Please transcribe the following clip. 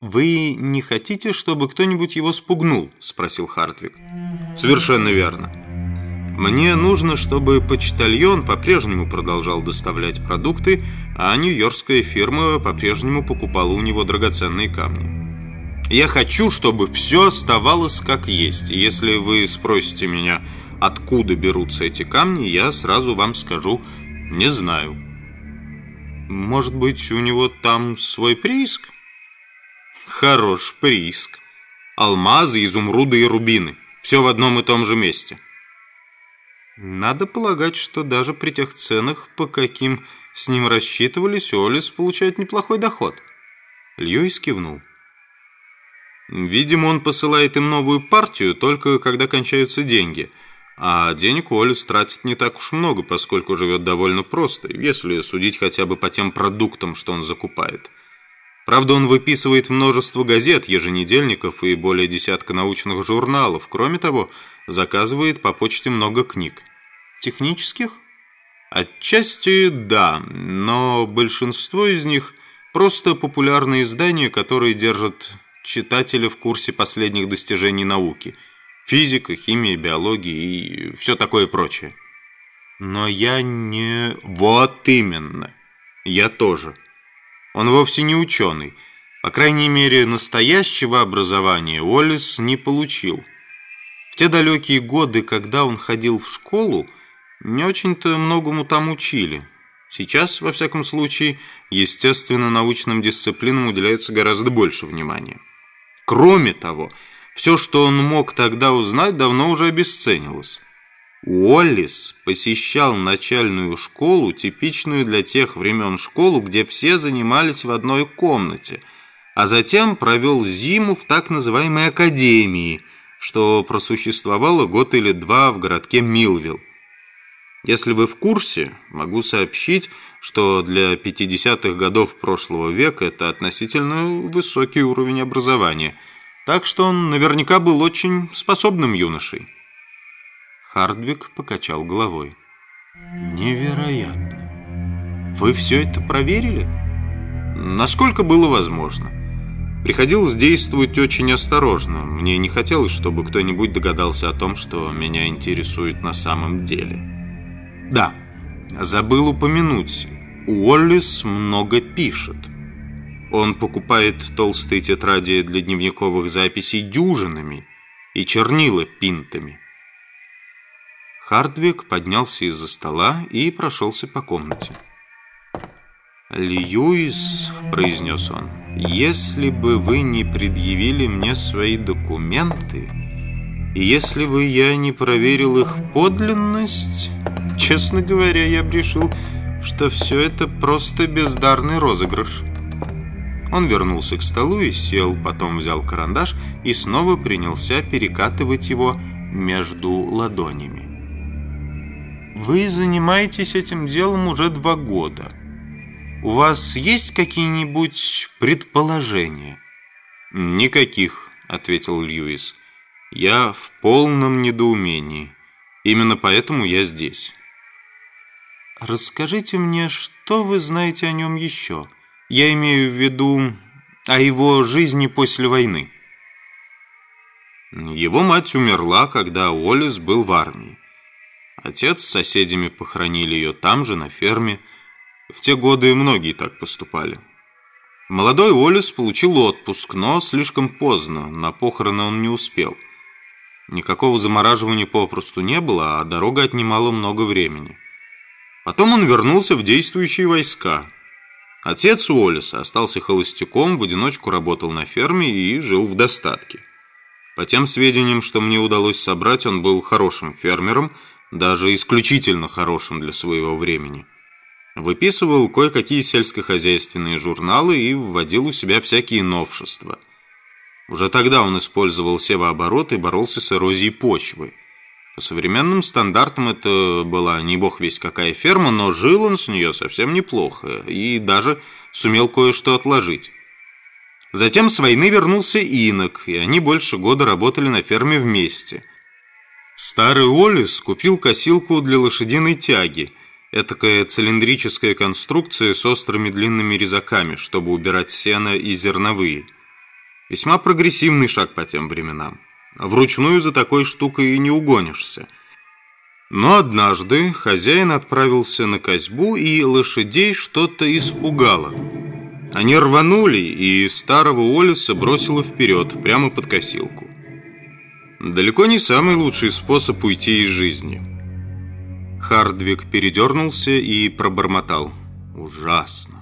«Вы не хотите, чтобы кто-нибудь его спугнул?» – спросил Хартвик. «Совершенно верно. Мне нужно, чтобы почтальон по-прежнему продолжал доставлять продукты, а нью-йоркская фирма по-прежнему покупала у него драгоценные камни. Я хочу, чтобы все оставалось как есть. Если вы спросите меня, откуда берутся эти камни, я сразу вам скажу «не знаю». Может быть, у него там свой прииск? Хорош прииск. Алмазы, изумруды и рубины. Все в одном и том же месте. Надо полагать, что даже при тех ценах, по каким с ним рассчитывались, Олис получает неплохой доход. Льюис кивнул. Видимо, он посылает им новую партию только когда кончаются деньги. А денег Олис тратит не так уж много, поскольку живет довольно просто, если судить хотя бы по тем продуктам, что он закупает. Правда, он выписывает множество газет, еженедельников и более десятка научных журналов. Кроме того, заказывает по почте много книг. Технических? Отчасти да, но большинство из них просто популярные издания, которые держат читателя в курсе последних достижений науки. Физика, химия, биология и все такое прочее. Но я не... Вот именно. Я тоже. Он вовсе не ученый. По крайней мере, настоящего образования Уоллес не получил. В те далекие годы, когда он ходил в школу, не очень-то многому там учили. Сейчас, во всяком случае, естественно-научным дисциплинам уделяется гораздо больше внимания. Кроме того, все, что он мог тогда узнать, давно уже обесценилось. Уоллис посещал начальную школу, типичную для тех времен школу, где все занимались в одной комнате, а затем провел зиму в так называемой академии, что просуществовало год или два в городке Милвилл. Если вы в курсе, могу сообщить, что для 50-х годов прошлого века это относительно высокий уровень образования, так что он наверняка был очень способным юношей. Хардвик покачал головой. «Невероятно! Вы все это проверили?» «Насколько было возможно. Приходилось действовать очень осторожно. Мне не хотелось, чтобы кто-нибудь догадался о том, что меня интересует на самом деле». Да, забыл упомянуть, Уоллис много пишет. Он покупает толстые тетради для дневниковых записей дюжинами и чернила пинтами. Хардвик поднялся из-за стола и прошелся по комнате. «Льюис», — произнес он, — «если бы вы не предъявили мне свои документы, и если бы я не проверил их подлинность, Честно говоря, я бы решил, что все это просто бездарный розыгрыш. Он вернулся к столу и сел, потом взял карандаш и снова принялся перекатывать его между ладонями. «Вы занимаетесь этим делом уже два года. У вас есть какие-нибудь предположения?» «Никаких», — ответил Льюис. «Я в полном недоумении. Именно поэтому я здесь». Расскажите мне, что вы знаете о нем еще? Я имею в виду о его жизни после войны. Его мать умерла, когда Уоллес был в армии. Отец с соседями похоронили ее там же, на ферме. В те годы многие так поступали. Молодой Уоллес получил отпуск, но слишком поздно, на похороны он не успел. Никакого замораживания попросту не было, а дорога отнимала много времени. Потом он вернулся в действующие войска. Отец Уоллеса остался холостяком, в одиночку работал на ферме и жил в достатке. По тем сведениям, что мне удалось собрать, он был хорошим фермером, даже исключительно хорошим для своего времени. Выписывал кое-какие сельскохозяйственные журналы и вводил у себя всякие новшества. Уже тогда он использовал севооборот и боролся с эрозией почвы. По современным стандартам это была не бог весь какая ферма, но жил он с нее совсем неплохо и даже сумел кое-что отложить. Затем с войны вернулся инок, и они больше года работали на ферме вместе. Старый Олис купил косилку для лошадиной тяги, этакая цилиндрическая конструкция с острыми длинными резаками, чтобы убирать сено и зерновые. Весьма прогрессивный шаг по тем временам. Вручную за такой штукой и не угонишься. Но однажды хозяин отправился на козьбу, и лошадей что-то испугало. Они рванули, и старого Олиса бросило вперед, прямо под косилку. Далеко не самый лучший способ уйти из жизни. Хардвик передернулся и пробормотал. «Ужасно!